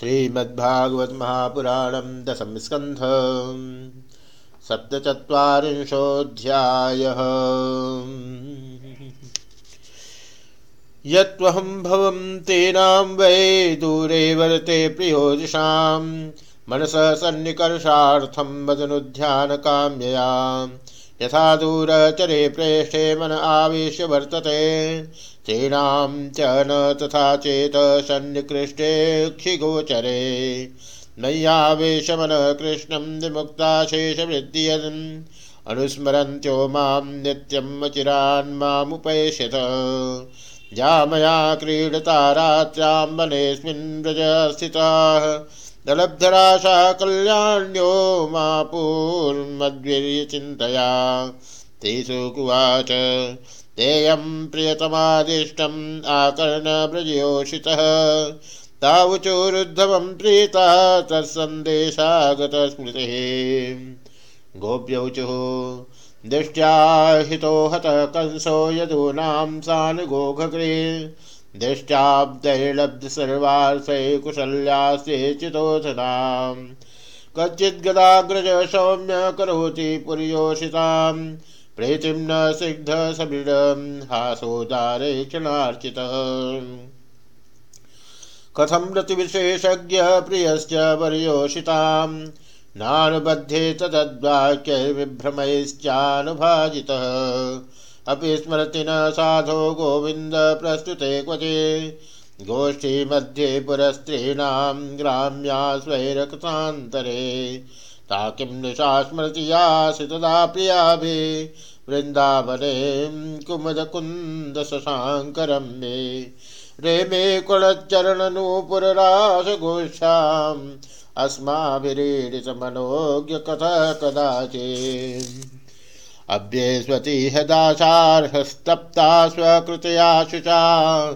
श्रीमद्भागवत महापुराणं दशम स्कंध सप्तचत्वारिंशोऽध्यायः। यत्त्वहं भवं तेनां वै दूरे वर्ते प्रियोदिशां। मनसः सन्निकर्षार्थं वदनुध्यानकाम्यया यथा दूरचरे प्रेष्ठे मन आवेश वर्तते। तेनां च न तथा चेत सन्निकृष्टे सन्निकृष्टेक्षिगोचरे नय्यावेशमनः कृष्णं विमुक्ताशेषवृद्धियन्। अनुस्मरन्त्यो माँ नित्यम् अचिरान् मामुपैष्यत। या मया क्रीडता रात्र्यां वनेऽस्मिन् व्रज स्थिताः। दलब्धराशा कल्याण्यो मा पूर्मद्वीर्यचिन्तया तेषु कुवाच, तेयं प्रियतमादिष्टम् आकर्णव्रजयोषितः। तावुचोरुद्धवं प्रीता तत्सन्देशागतस्मृतिः गोप्यौचुः दृष्ट्या हितो हतः कंसो यदूनां सानुगोघकृ दृष्ट्याब्दैर्लब्ध सर्वार्थै कुशल्यास्ते चितोधनाम् कच्चिद्गदाग्रज सौम्य करोति पुर्योषिताम्, प्रीतिं न सिग्ध समिडं हासोदारे क्षणार्चितः। कथं रतिविशेषज्ञ प्रियश्च वर्योषितां नानुबध्ये तद्वाक्यैर्विभ्रमैश्चानुभाजितः अपि स्मरति न साधो गोविन्दप्रस्तुते क्वचे गोष्ठीमध्ये पुरस्त्रीणां ग्राम्या स्वैरकथान्तरे ता किं निशा स्मृति यासि तदा प्रियाभिः। वृन्दावने कुमुदकुन्दशशाङ्करं मे। रेमे कुलच्चरणनूपुररासगोष्ठाम् अस्माभिरीडितमनोज्ञकथा कदाचित्। अभ्येष्वतीह दासार्हस्तप्ता स्वकृतया शुचा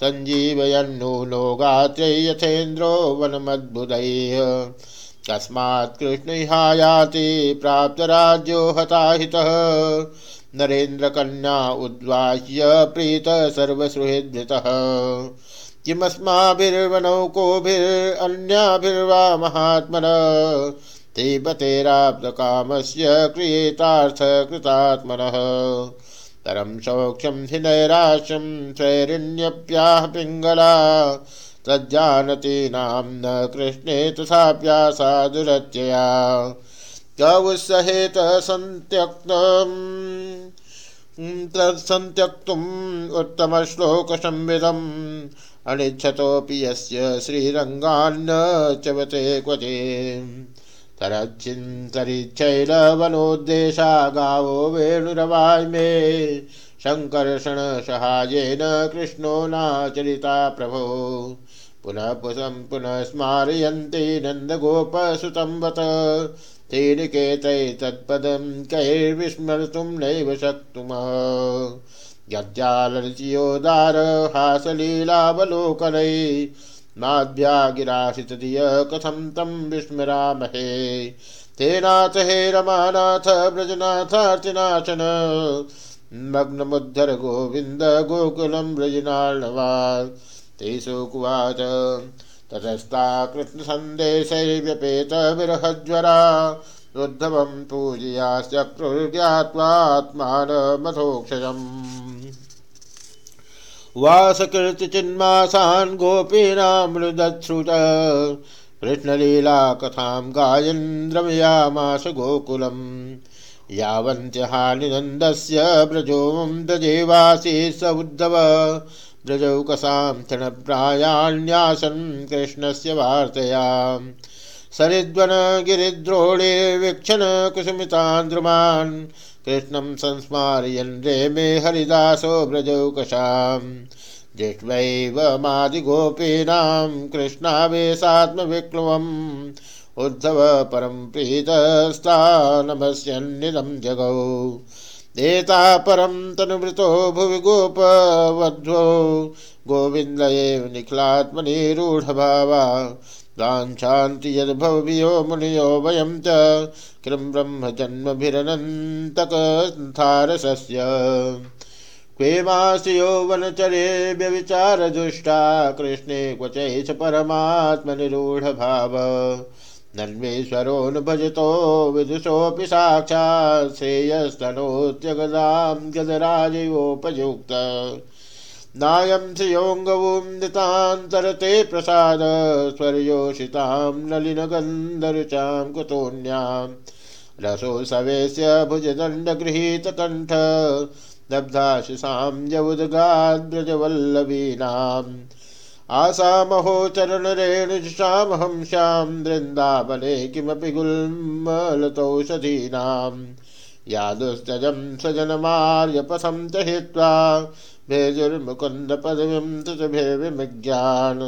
सञ्जीवयन्नूनो गात्रै यथेन्द्रो वनमद्भुतैः कस्मात् कृष्णहायाति प्राप्तराज्यो हताहितः। नरेन्द्रकन्या उद्वाह्य प्रीत सर्वसुहृद्भृतः। किमस्माभिर्वनौकोभिरन्याभिर्वा महात्मन। तेबतेराप्तकामस्य क्रियेतार्थकृतात्मनः तरं सौख्यं हि नैराश्यं स्वैरिण्यप्याह पिङ्गला। तज्जानती नाम न कृष्णे तथाप्यासा दुरत्यया। कवुत्सहेत सन्त्यक्तम् तत्सन्त्यक्तुम् उत्तमश्लोकसंविदम्। अनिच्छतोऽपि यस्य श्रीरङ्गान्न चवते क्वचे तरच्छिन्तरिच्छैलवनोद्देशा गावो वेणुरवाय मे सङ्कर्षणसहायेन कृष्णो नाचरिता प्रभो। पुनः पुसं पुनः स्मारयन्ति नन्दगोपसुतं वत तेनिकेतै तत्पदं कैर्विस्मर्तुं नैव शक्नुमः। गद्यालर्चियोदार हासलीलावलोकनै नाद्यागिराशितधिय कथं तं विस्मरामहे। तेनाथ हे रमानाथ व्रजनाथार्तिनाशन मग्नमुद्धर गोविन्द गोकुलं व्रजनार्णवात् तेषुकुवाच ततस्ता कृष्णसन्देशैर्व्यपेतविरहज्वरा उद्धवं पूजयाश्चक्रुर्ज्ञात्वात्मानमथोक्षयम् वासकीर्तिचिन्मासान् गोपीनामृदश्रुत। कृष्णलीलाकथां गायन् द्रवयामास गोकुलम्। यावन्त्यहानिनन्दस्य व्रजों दजेवासि स उद्धव। व्रजौकसां क्षणप्रायाण्यासन् कृष्णस्य वार्तया। सरिद्वनगिरिद्रोणिर्वीक्षण कुसुमितान्द्रुमान् कृष्णं संस्मारयन् रेमे हरिदासो व्रजौकसाम् दृष्ट्वैव मादिगोपीनां कृष्णावेशात्मविक्लवम् उद्धव परं प्रीतस्तानमस्यन्निदं जगौ। एता परं तनुभृतो भुवि गोपवध्वो। गोविन्द एव निखिलात्मनिरूढभावा। गाञ्छान्ति यद्भवभियो मुनियो वयं च। किं ब्रह्मजन्मभिरनन्तकन्थारसस्य क्वेमासि यौवनचरे व्यविचारदुष्टा कृष्णे क्वचैष परमात्मनिरूढभाव। नन्मेश्वरो भजतो विदुषोऽपि साक्षात्, श्रेयस्तनोत्यगदां गदराजयोपयुक्त नायं श्रियोऽङ्गवुन्दितान्तरते प्रसाद स्वर्योषितां नलिनगन्धरुचां कुतोन्यां रसोत्सवेस्य भुजदण्डगृहीतकण्ठ दब्धाशिषां यवुदगाद्रजवल्लभीनाम् आसामहोचरणरेणुषामहं श्यां वृन्दावने किमपि गुल्मलतौषधीनां। यादुस्तजं सजनमार्यपथं च हित्वा भेजुर्मुकुन्दपदवीं तुतभिर्विमज्ञान्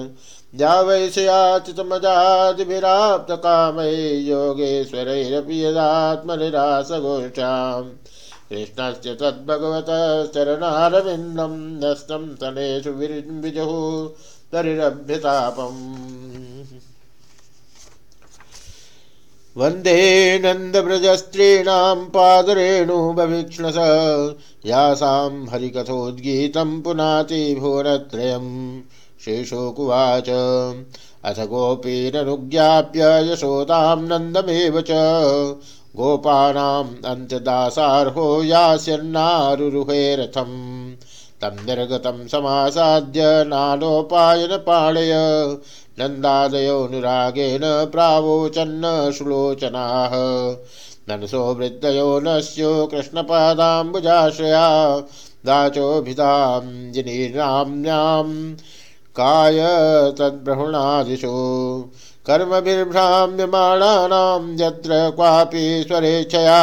या वैशयाचितमजादिभिराप्तकामै योगेश्वरैरपि यदात्मनिरासगोष्ठाम् कृष्णस्य तद्भगवतश्चरणारविन्दं नष्टं तनेषु विजुः तरिरभ्यतापम्। वंदे नन्दव्रजस्त्रीणां पादरेणुबभीक्ष्णस यासां हरिकथोद्गीतं पुनाति भुवनत्रयं शेषोकुवाच। अथ गोपीरनुज्ञाप्य यशोदां नन्दमेव च। गोपानाम् अन्त्यदासार्हो यास्यन्नारुरुहे रथम् तं निर्गतं समासाद्य नालोपायनपाणय नन्दादयोनुरागेण प्रावोचन्न सुलोचनाः। ननसो वृद्धयो नस्यो कृष्णपादाम्बुजाश्रया। दाचोभिधां काय तद्ब्रहुणादिषु कर्मभिर्भ्राम्यमाणानां यत्र क्वापि स्वरेच्छया।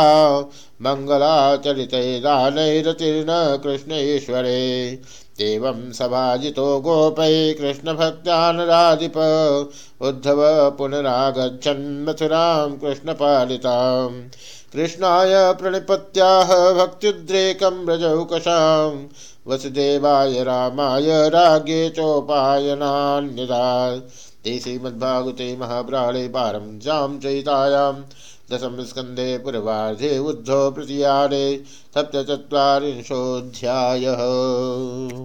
मङ्गलाचरितैदानैरतिर्न कृष्णेश्वरे एवं सभाजितो गोपै कृष्णभक्त्यानराधिप उद्धव पुनरागच्छन् मथुरां कृष्णपालितां। कृष्णाय प्रणिपत्याह भक्त्युद्रेकं व्रजौकशां। वसुदेवाय रामाय राज्ञे चोपायनान्यदा ते श्रीमद्भागवते महापुराणे पारमजां चयितायां दशमस्कन्धे पूर्वार्धे उद्धव प्रतियाने सप्तचत्वारिंशोऽध्यायः।